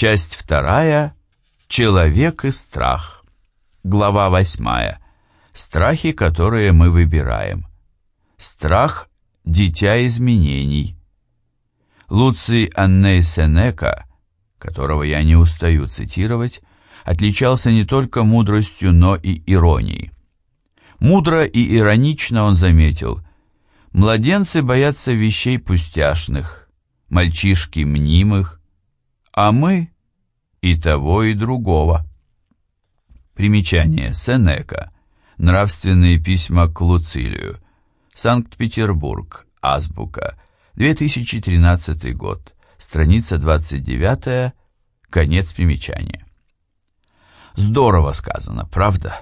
Часть вторая. Человек и страх. Глава восьмая. Страхи, которые мы выбираем. Страх – дитя изменений. Луций Анней Сенека, которого я не устаю цитировать, отличался не только мудростью, но и иронией. Мудро и иронично он заметил, младенцы боятся вещей пустяшных, мальчишки мнимых, а мы и того, и другого. Примечание Сенека. Нравственные письма к Луцилию. Санкт-Петербург. Азбука. 2013 год. Страница 29. Конец примечания. Здорово сказано, правда?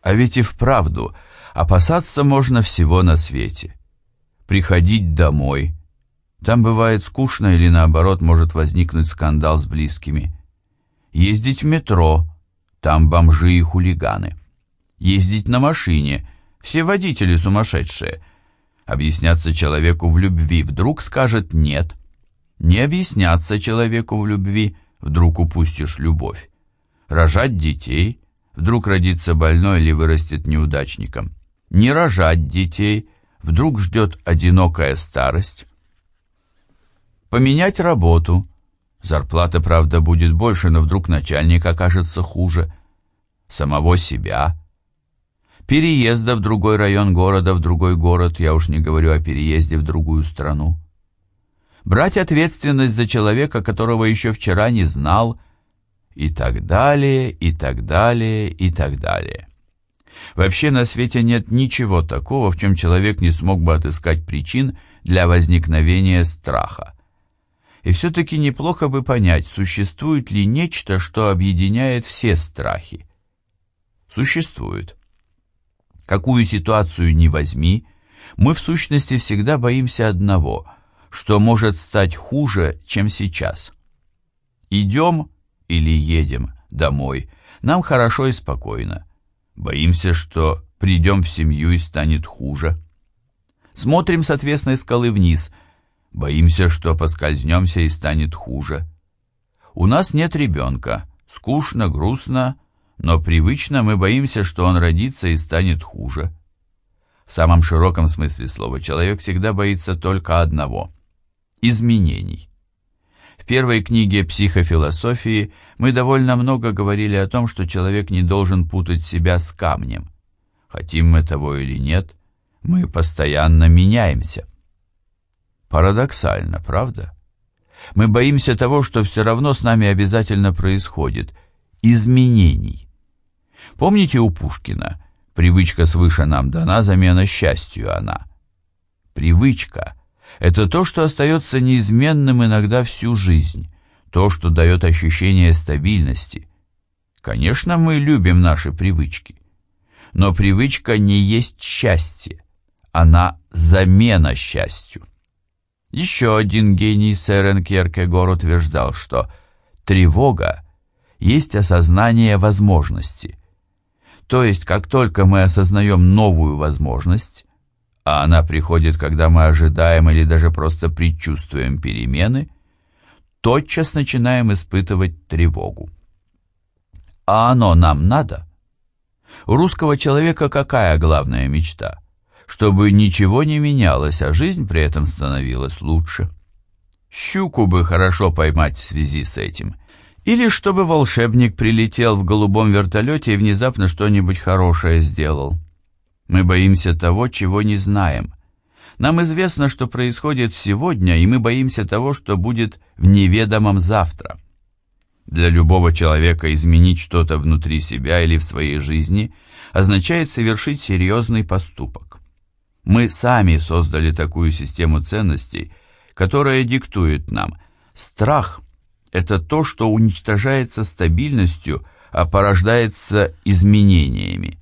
А ведь и вправду опасаться можно всего на свете. Приходить домой. Там бывает скучно или наоборот может возникнуть скандал с близкими. Ездить в метро. Там бомжи и хулиганы. Ездить на машине. Все водители сумасшедшие. Объясняться человеку в любви вдруг скажет «нет». Не объясняться человеку в любви, вдруг упустишь любовь. Рожать детей, вдруг родится больной или вырастет неудачником. Не рожать детей, вдруг ждет одинокая старость. Поменять работу. Зарплата, правда, будет больше, но вдруг начальник окажется хуже. Самого себя. Переезда в другой район города, в другой город, я уж не говорю о переезде в другую страну. Брать ответственность за человека, которого еще вчера не знал, и так далее, и так далее, и так далее. Вообще на свете нет ничего такого, в чем человек не смог бы отыскать причин для возникновения страха. И все-таки неплохо бы понять, существует ли нечто, что объединяет все страхи. Существует. Какую ситуацию ни возьми, мы в сущности всегда боимся одного, что может стать хуже, чем сейчас. Идем или едем домой, нам хорошо и спокойно. Боимся, что придем в семью и станет хуже. Смотрим с отвесной скалы вниз, боимся, что поскользнемся и станет хуже. У нас нет ребенка, скучно, грустно, но привычно мы боимся, что он родится и станет хуже. В самом широком смысле слова человек всегда боится только одного – изменений. В первой книге психофилософии мы довольно много говорили о том, что человек не должен путать себя с камнем. Хотим мы того или нет, мы постоянно меняемся. Парадоксально, правда? Мы боимся того, что все равно с нами обязательно происходит – изменений. Помните у Пушкина «Привычка свыше нам дана, замена счастью она». Привычка – это то, что остается неизменным иногда всю жизнь, то, что дает ощущение стабильности. Конечно, мы любим наши привычки, но привычка не есть счастье, она замена счастью. Еще один гений Сэрен Кierкегор утверждал, что тревога есть осознание возможности. То есть, как только мы осознаем новую возможность, а она приходит, когда мы ожидаем или даже просто предчувствуем перемены, тотчас начинаем испытывать тревогу. А оно нам надо? У русского человека какая главная мечта? Чтобы ничего не менялось, а жизнь при этом становилась лучше. Щуку бы хорошо поймать в связи с этим. Или чтобы волшебник прилетел в голубом вертолете и внезапно что-нибудь хорошее сделал. Мы боимся того, чего не знаем. Нам известно, что происходит сегодня, и мы боимся того, что будет в неведомом завтра. Для любого человека изменить что-то внутри себя или в своей жизни означает совершить серьезный поступок. Мы сами создали такую систему ценностей, которая диктует нам страх – это то, что уничтожается стабильностью, а порождается изменениями.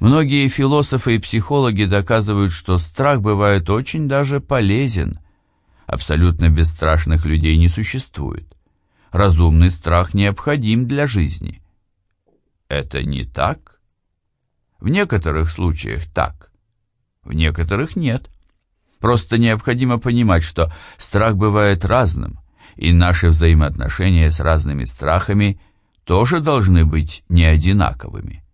Многие философы и психологи доказывают, что страх бывает очень даже полезен. Абсолютно бесстрашных людей не существует. Разумный страх необходим для жизни. Это не так? В некоторых случаях так, в некоторых нет. Просто необходимо понимать, что страх бывает разным, и наши взаимоотношения с разными страхами тоже должны быть не одинаковыми.